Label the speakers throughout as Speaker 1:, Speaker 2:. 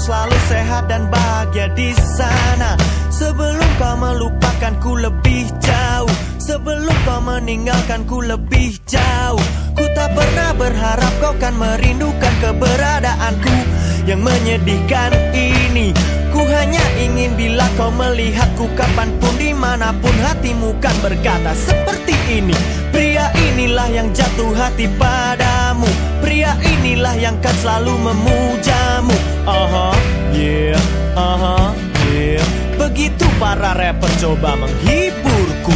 Speaker 1: selalu sehat dan bahagia di sana. Sebelum kau melupakanku lebih jauh, sebelum kau meninggalkanku lebih jauh. Ku tak pernah berharap kau kan merindukan keberadaanku yang menyedihkan ini. Ku hanya ingin bila kau melihatku kapan pun di mana pun hatimu kan berkata seperti ini Pria inilah yang jatuh hati padamu Pria inilah yang kan selalu memujamu Aha, yeah, aha, yeah. Begitu para rapper coba menghiburku.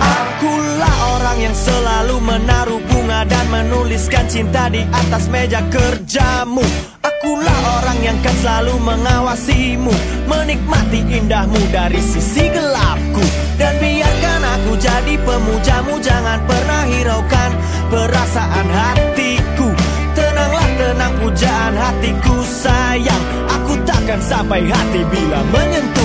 Speaker 1: Akulah orang yang selalu menaruh bunga dan menuliskan cinta di atas meja kerjamu Akulah orang yang kan selalu mengawasimu Menikmati indahmu dari sisi gelapku. Dan biarkan aku jadi pemujamu Jangan pernah hiraukan perasaan hatiku. Tenanglah tenang pujaan hatiku sayang. Aku takkan sampai hati bila menyentuhmu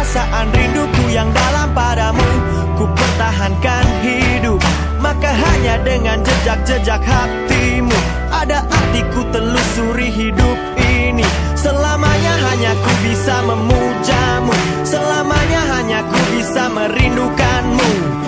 Speaker 1: perasaan rinduku yang dalam padamu. Ku pertahankan hidup Maka hanya dengan jejak-jejak hatimu. Ada artiku telusuri hidup ini. Selamanya hanya ku bisa memujamu. Selamanya hanya ku bisa merindukanmu